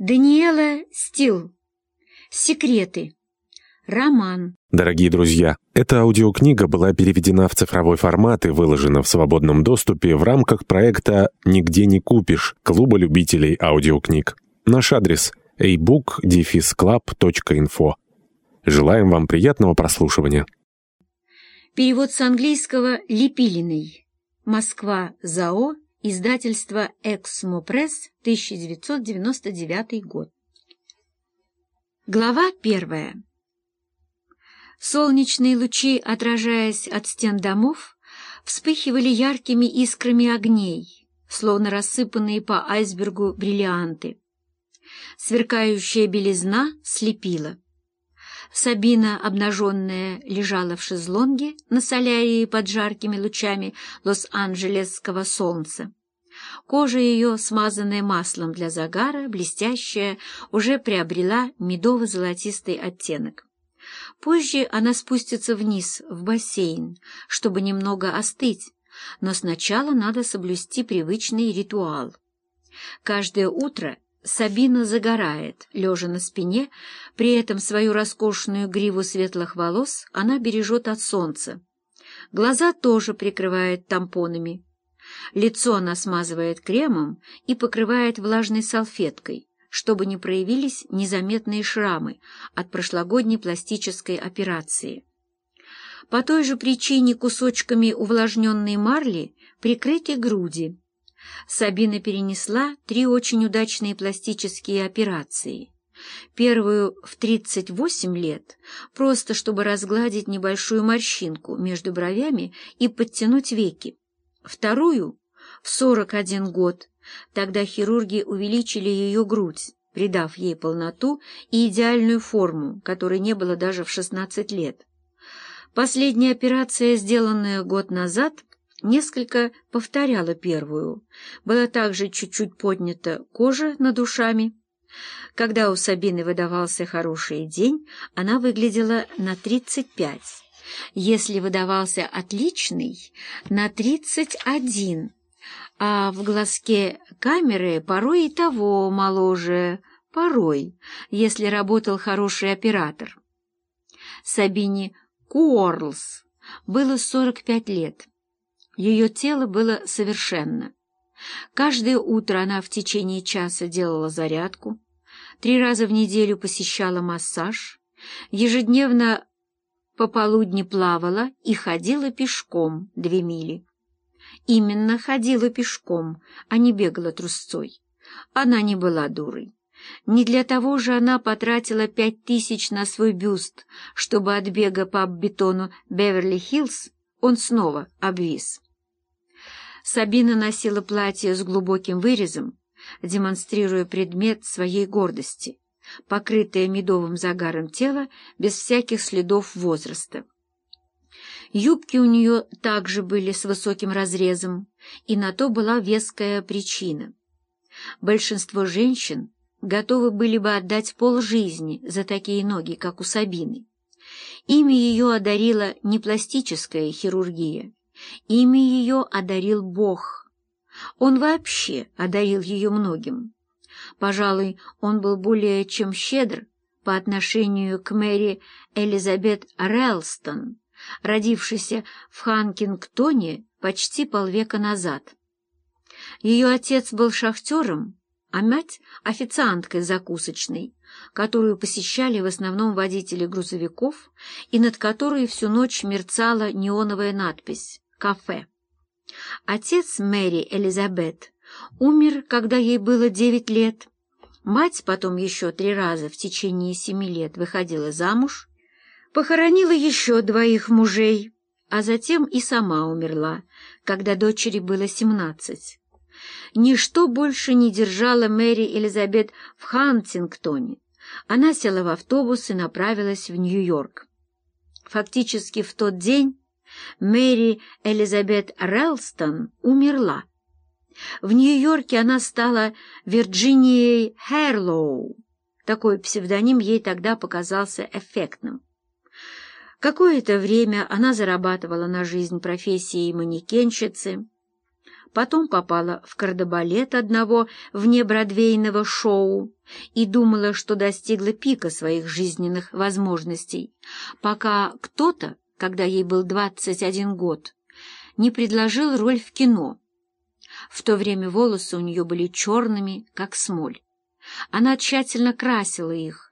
Даниэла Стил. Секреты. Роман. Дорогие друзья, эта аудиокнига была переведена в цифровой формат и выложена в свободном доступе в рамках проекта «Нигде не купишь» Клуба любителей аудиокниг. Наш адрес – ebook-club.info. Желаем вам приятного прослушивания. Перевод с английского Лепилиной. Москва. ЗАО. Издательство «Эксмо Пресс», 1999 год. Глава первая. Солнечные лучи, отражаясь от стен домов, вспыхивали яркими искрами огней, словно рассыпанные по айсбергу бриллианты. Сверкающая белизна слепила. Сабина, обнаженная, лежала в шезлонге на солярии под жаркими лучами лос-анджелесского солнца. Кожа ее, смазанная маслом для загара, блестящая, уже приобрела медово-золотистый оттенок. Позже она спустится вниз, в бассейн, чтобы немного остыть, но сначала надо соблюсти привычный ритуал. Каждое утро Сабина загорает, лежа на спине, при этом свою роскошную гриву светлых волос она бережет от солнца. Глаза тоже прикрывает тампонами. Лицо она смазывает кремом и покрывает влажной салфеткой, чтобы не проявились незаметные шрамы от прошлогодней пластической операции. По той же причине кусочками увлажненной марли прикрыты груди. Сабина перенесла три очень удачные пластические операции. Первую в 38 лет, просто чтобы разгладить небольшую морщинку между бровями и подтянуть веки. Вторую — в 41 год, тогда хирурги увеличили ее грудь, придав ей полноту и идеальную форму, которой не было даже в 16 лет. Последняя операция, сделанная год назад, несколько повторяла первую. Была также чуть-чуть поднята кожа над ушами. Когда у Сабины выдавался хороший день, она выглядела на 35. Если выдавался отличный, на 31, а в глазке камеры порой и того моложе, порой, если работал хороший оператор. Сабине Куорлс было 45 лет. Ее тело было совершенно. Каждое утро она в течение часа делала зарядку, три раза в неделю посещала массаж, ежедневно пополудни плавала и ходила пешком две мили. Именно ходила пешком, а не бегала трусцой. Она не была дурой. Не для того же она потратила пять тысяч на свой бюст, чтобы от бега по бетону Беверли-Хиллз он снова обвис. Сабина носила платье с глубоким вырезом, демонстрируя предмет своей гордости, покрытое медовым загаром тело без всяких следов возраста. Юбки у нее также были с высоким разрезом, и на то была веская причина. Большинство женщин готовы были бы отдать полжизни за такие ноги, как у Сабины. Ими ее одарила не пластическая хирургия, ими ее одарил Бог. Он вообще одарил ее многим. Пожалуй, он был более чем щедр по отношению к Мэри Элизабет Рэлстон, родившейся в Ханкингтоне почти полвека назад. Ее отец был шахтером, а мать — официанткой закусочной, которую посещали в основном водители грузовиков и над которой всю ночь мерцала неоновая надпись «Кафе». Отец Мэри Элизабет умер, когда ей было девять лет. Мать потом еще три раза в течение семи лет выходила замуж, похоронила еще двоих мужей, а затем и сама умерла, когда дочери было семнадцать. Ничто больше не держало Мэри Элизабет в Хантингтоне. Она села в автобус и направилась в Нью-Йорк. Фактически в тот день Мэри Элизабет Релстон умерла. В Нью-Йорке она стала Вирджинией Херлоу. Такой псевдоним ей тогда показался эффектным. Какое-то время она зарабатывала на жизнь профессией манекенщицы, потом попала в кардебалет одного внебродвейного шоу и думала, что достигла пика своих жизненных возможностей, пока кто-то, когда ей был 21 год, не предложил роль в кино. В то время волосы у нее были черными, как смоль. Она тщательно красила их,